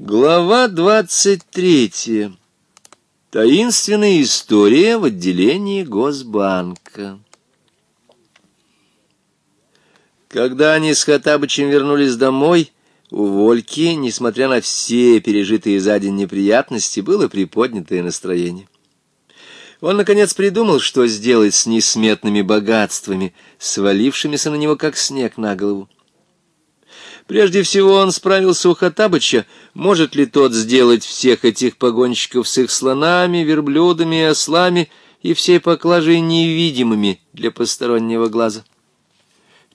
Глава 23. Таинственная история в отделении Госбанка. Когда они с Хаттабычем вернулись домой, у Вольки, несмотря на все пережитые за день неприятности, было приподнятое настроение. Он, наконец, придумал, что сделать с несметными богатствами, свалившимися на него, как снег на голову. Прежде всего он справился у Хаттабыча, может ли тот сделать всех этих погонщиков с их слонами, верблюдами и ослами и всей поклажей невидимыми для постороннего глаза.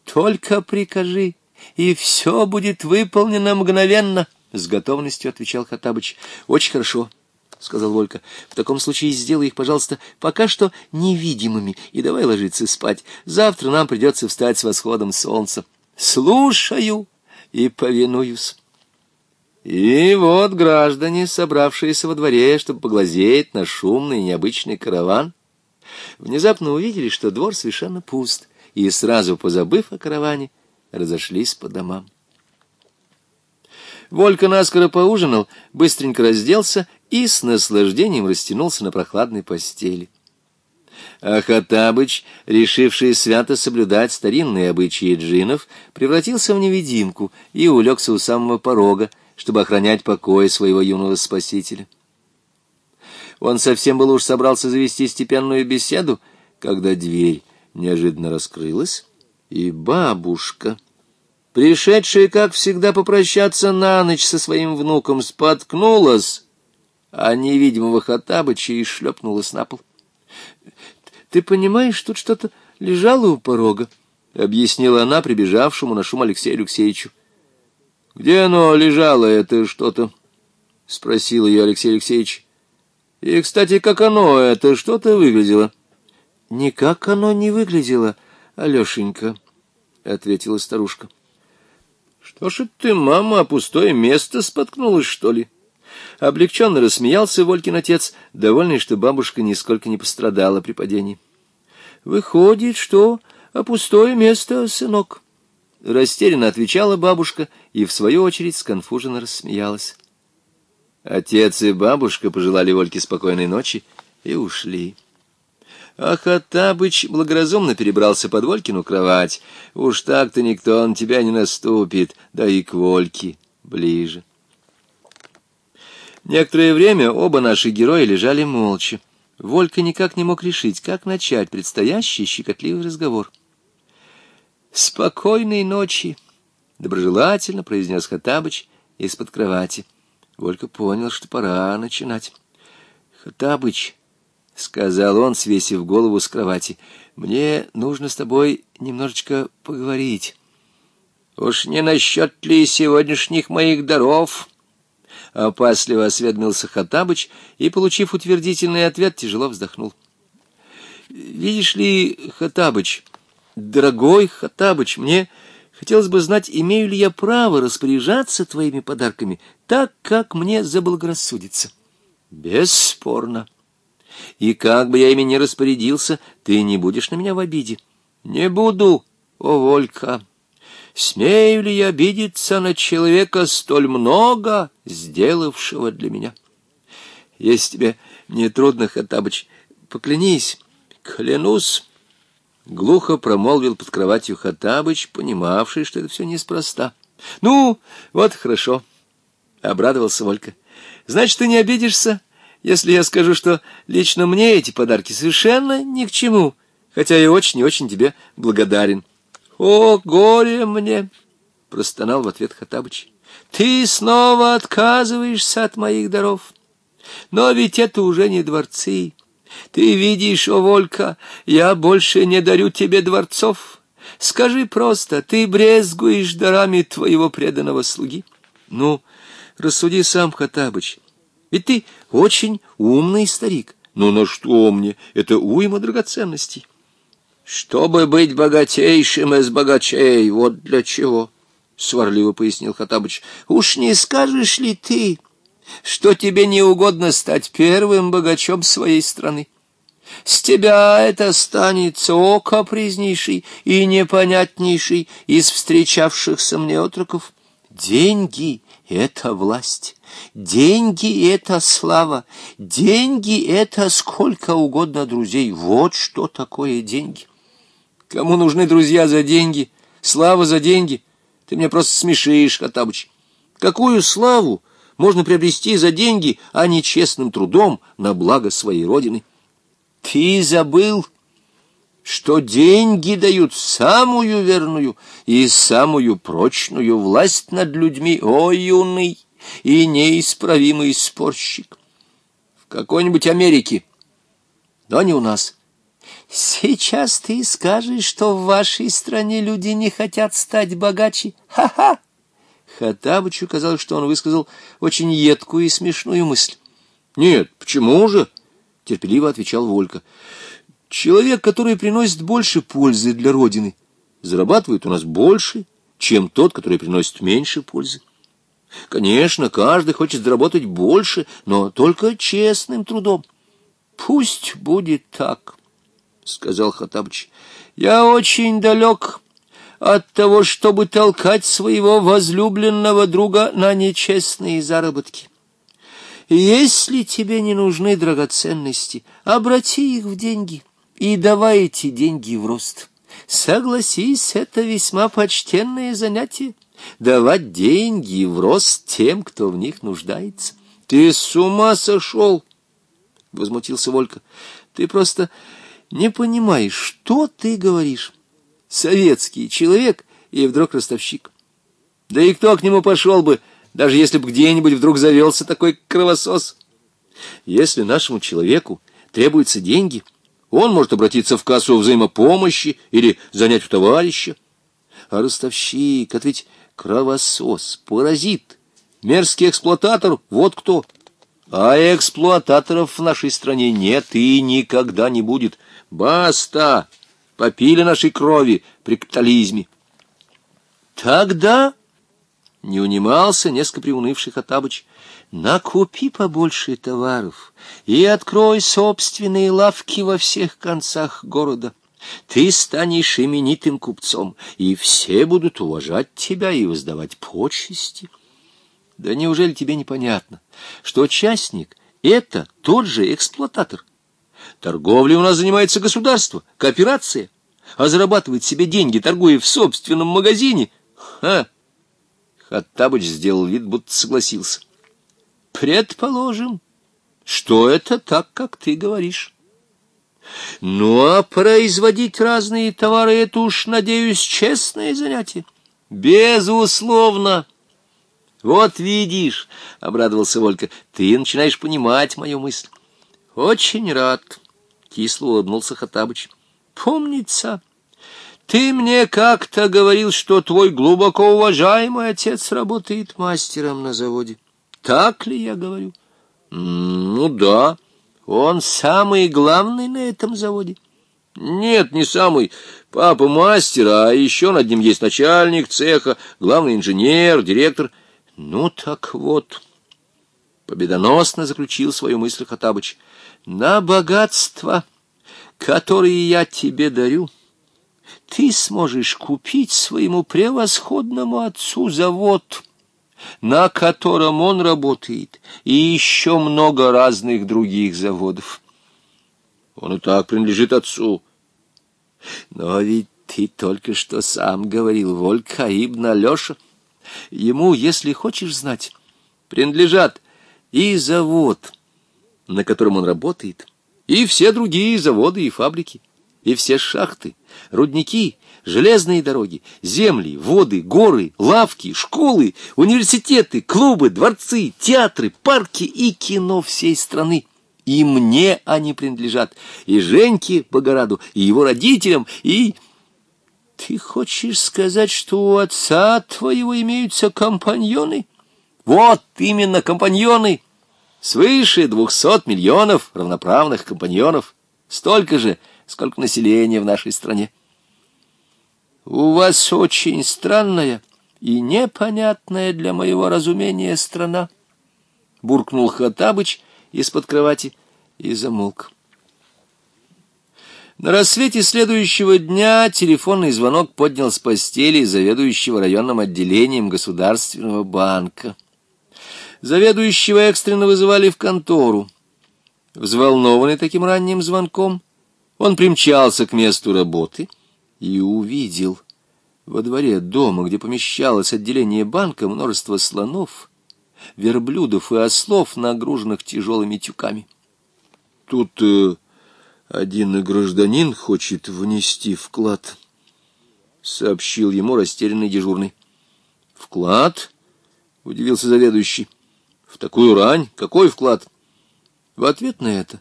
«Только прикажи, и все будет выполнено мгновенно», — с готовностью отвечал Хаттабыч. «Очень хорошо». — сказал Волька. — В таком случае сделай их, пожалуйста, пока что невидимыми, и давай ложиться спать. Завтра нам придется встать с восходом солнца. — Слушаю! и повинуюсь». И вот граждане, собравшиеся во дворе, чтобы поглазеть на шумный необычный караван, внезапно увидели, что двор совершенно пуст, и, сразу позабыв о караване, разошлись по домам. Волька наскоро поужинал, быстренько разделся и с наслаждением растянулся на прохладной постели. А Хаттабыч, решивший свято соблюдать старинные обычаи джинов, превратился в невидимку и улегся у самого порога, чтобы охранять покой своего юного спасителя. Он совсем был уж собрался завести степенную беседу, когда дверь неожиданно раскрылась, и бабушка, пришедшая, как всегда, попрощаться на ночь со своим внуком, споткнулась, о невидимого Хаттабыча и шлепнулась на пол. Ты понимаешь, тут что-то лежало у порога, — объяснила она прибежавшему на шум Алексею Алексеевичу. — Где оно лежало, это что-то? — спросил ее Алексей Алексеевич. — И, кстати, как оно, это что-то выглядело? — Никак оно не выглядело, Алешенька, — ответила старушка. — Что ж ты, мама, о пустое место споткнулась, что ли? — Облегченно рассмеялся Волькин отец, довольный, что бабушка нисколько не пострадала при падении. «Выходит, что а пустое место, сынок?» Растерянно отвечала бабушка и, в свою очередь, сконфуженно рассмеялась. Отец и бабушка пожелали Вольке спокойной ночи и ушли. А Хаттабыч благоразумно перебрался под Волькину кровать. Уж так-то никто он тебя не наступит, да и к Вольке ближе. Некоторое время оба наши героя лежали молча. Волька никак не мог решить, как начать предстоящий щекотливый разговор. «Спокойной ночи!» — доброжелательно произнес Хаттабыч из-под кровати. Волька понял, что пора начинать. «Хаттабыч!» — сказал он, свесив голову с кровати. «Мне нужно с тобой немножечко поговорить». «Уж не насчет ли сегодняшних моих даров?» Э, опасливо осведомился Хаттабыч и, получив утвердительный ответ, тяжело вздохнул. «Видишь ли, Хаттабыч, дорогой Хаттабыч, мне хотелось бы знать, имею ли я право распоряжаться твоими подарками так, как мне заблагорассудится». «Бесспорно. И как бы я ими ни распорядился, ты не будешь на меня в обиде». «Не буду, о Волька» смею ли я обидеться на человека столь много, сделавшего для меня? Если тебе не трудно, Хаттабыч, поклянись. Клянусь, — глухо промолвил под кроватью Хаттабыч, понимавший, что это все неспроста. Ну, вот хорошо, — обрадовался Волька. Значит, ты не обидишься, если я скажу, что лично мне эти подарки совершенно ни к чему, хотя я очень и очень тебе благодарен. «О, горе мне!» — простонал в ответ Хатабыч. «Ты снова отказываешься от моих даров. Но ведь это уже не дворцы. Ты видишь, о, Волька, я больше не дарю тебе дворцов. Скажи просто, ты брезгуешь дарами твоего преданного слуги?» «Ну, рассуди сам, Хатабыч, ведь ты очень умный старик. Ну, на что мне? Это уйма драгоценностей» чтобы быть богатейшим из богачей. Вот для чего, — сварливо пояснил Хатабыч. — Уж не скажешь ли ты, что тебе не угодно стать первым богачом своей страны? С тебя это станется о капризнейший и непонятнейший из встречавшихся мне отроков. Деньги — это власть, деньги — это слава, деньги — это сколько угодно друзей. Вот что такое деньги. Кому нужны друзья за деньги? Слава за деньги? Ты меня просто смешишь, Хаттабыч. Какую славу можно приобрести за деньги, а не честным трудом на благо своей родины? Ты забыл, что деньги дают самую верную и самую прочную власть над людьми, о юный и неисправимый спорщик. В какой-нибудь Америке, да не у нас. — Сейчас ты скажешь, что в вашей стране люди не хотят стать богаче. Ха-ха!» Хаттабычу казалось, что он высказал очень едкую и смешную мысль. «Нет, почему же?» — терпеливо отвечал Волька. «Человек, который приносит больше пользы для Родины, зарабатывает у нас больше, чем тот, который приносит меньше пользы. Конечно, каждый хочет заработать больше, но только честным трудом. Пусть будет так» сказал Хатабыч. Я очень далек от того, чтобы толкать своего возлюбленного друга на нечестные заработки. Если тебе не нужны драгоценности, обрати их в деньги и давай эти деньги в рост. Согласись, это весьма почтенное занятие — давать деньги в рост тем, кто в них нуждается. — Ты с ума сошел! — возмутился Волька. — Ты просто не понимаешь, что ты говоришь? Советский человек и вдруг ростовщик. Да и кто к нему пошел бы, даже если бы где-нибудь вдруг завелся такой кровосос? Если нашему человеку требуются деньги, он может обратиться в кассу взаимопомощи или занять у товарища. А ростовщик, это ведь кровосос, паразит, мерзкий эксплуататор, вот кто — а эксплуататоров в нашей стране нет и никогда не будет. Баста! Попили нашей крови при капитализме. Тогда не унимался несколько приунывший Хаттабыч. Накупи побольше товаров и открой собственные лавки во всех концах города. Ты станешь именитым купцом, и все будут уважать тебя и воздавать почести. Да неужели тебе непонятно, что частник — это тот же эксплуататор? Торговлей у нас занимается государство, кооперация, а зарабатывает себе деньги, торгуя в собственном магазине. Ха! Хаттабыч сделал вид, будто согласился. Предположим, что это так, как ты говоришь. Ну, а производить разные товары — это уж, надеюсь, честное занятие. Безусловно. «Вот видишь», — обрадовался Волька, — «ты начинаешь понимать мою мысль». «Очень рад», — кисло улыбнулся Хаттабыч. «Помнится, ты мне как-то говорил, что твой глубоко уважаемый отец работает мастером на заводе. Так ли я говорю?» «Ну да, он самый главный на этом заводе». Нет, не самый. Папа мастер, а еще над ним есть начальник цеха, главный инженер, директор. «Ну так вот», — победоносно заключил свою мысль Хатабыч, — «на богатство, которое я тебе дарю, ты сможешь купить своему превосходному отцу завод» на котором он работает, и еще много разных других заводов. Он и так принадлежит отцу. Но ведь ты только что сам говорил, Волька Ибн Алеша — Ему, если хочешь знать, принадлежат и завод, на котором он работает, и все другие заводы и фабрики, и все шахты, рудники, железные дороги, земли, воды, горы, лавки, школы, университеты, клубы, дворцы, театры, парки и кино всей страны. И мне они принадлежат, и Женьке Богораду, и его родителям, и... Ты хочешь сказать, что у отца твоего имеются компаньоны? Вот именно компаньоны! Свыше двухсот миллионов равноправных компаньонов. Столько же, сколько населения в нашей стране. У вас очень странная и непонятная для моего разумения страна, — буркнул Хатабыч из-под кровати и замолк. На рассвете следующего дня телефонный звонок поднял с постели заведующего районным отделением Государственного банка. Заведующего экстренно вызывали в контору. Взволнованный таким ранним звонком, он примчался к месту работы и увидел во дворе дома, где помещалось отделение банка, множество слонов, верблюдов и ослов, нагруженных тяжелыми тюками. Тут... Э, один гражданин хочет внести вклад, — сообщил ему растерянный дежурный. — Вклад? — удивился заведующий. — В такую рань? Какой вклад? В ответ на это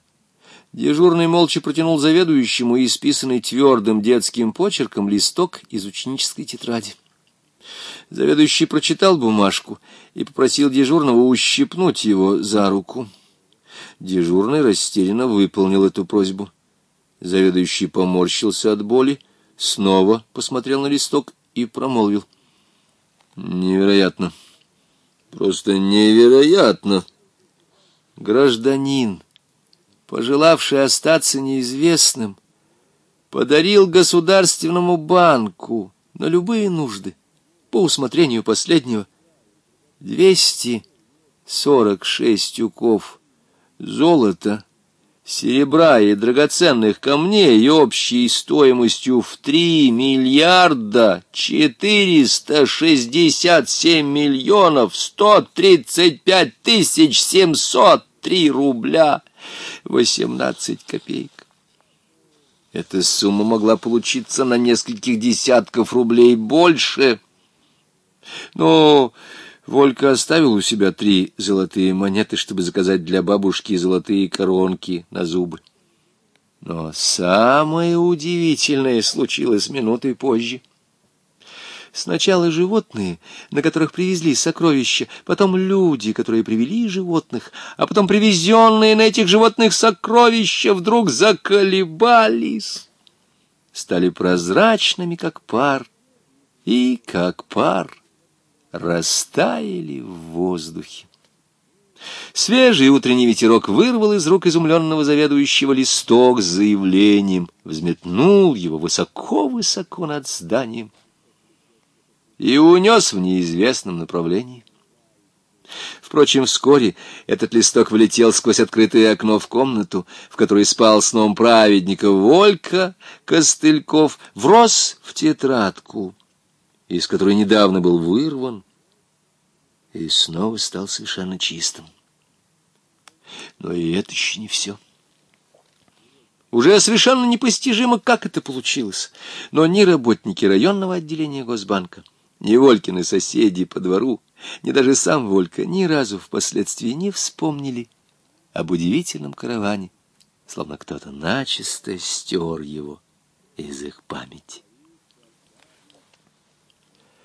дежурный молча протянул заведующему и исписанный твердым детским почерком листок из ученической тетради. Заведующий прочитал бумажку и попросил дежурного ущипнуть его за руку. Дежурный растерянно выполнил эту просьбу. — Заведующий поморщился от боли, снова посмотрел на листок и промолвил. Невероятно. Просто невероятно. Гражданин, пожелавший остаться неизвестным, подарил государственному банку на любые нужды, по усмотрению последнего, 246 тюков золота, серебра и драгоценных камней общей стоимостью в 3 миллиарда 467 миллионов 135 тысяч 703 рубля 18 копеек. Эта сумма могла получиться на нескольких десятков рублей больше. Но Волька оставил у себя три золотые монеты, чтобы заказать для бабушки золотые коронки на зубы. Но самое удивительное случилось минутой позже. Сначала животные, на которых привезли сокровища, потом люди, которые привели животных, а потом привезенные на этих животных сокровища вдруг заколебались, стали прозрачными, как пар, и как пар растаяли в воздухе. Свежий утренний ветерок вырвал из рук изумленного заведующего листок с заявлением, взметнул его высоко-высоко над зданием и унес в неизвестном направлении. Впрочем, вскоре этот листок влетел сквозь открытое окно в комнату, в которой спал сном праведника Волька Костыльков, врос в тетрадку, из которой недавно был вырван, и снова стал совершенно чистым. Но и это еще не все. Уже совершенно непостижимо, как это получилось. Но ни работники районного отделения Госбанка, ни Волькины соседи по двору, ни даже сам Волька ни разу впоследствии не вспомнили об удивительном караване, словно кто-то начисто стер его из их памяти.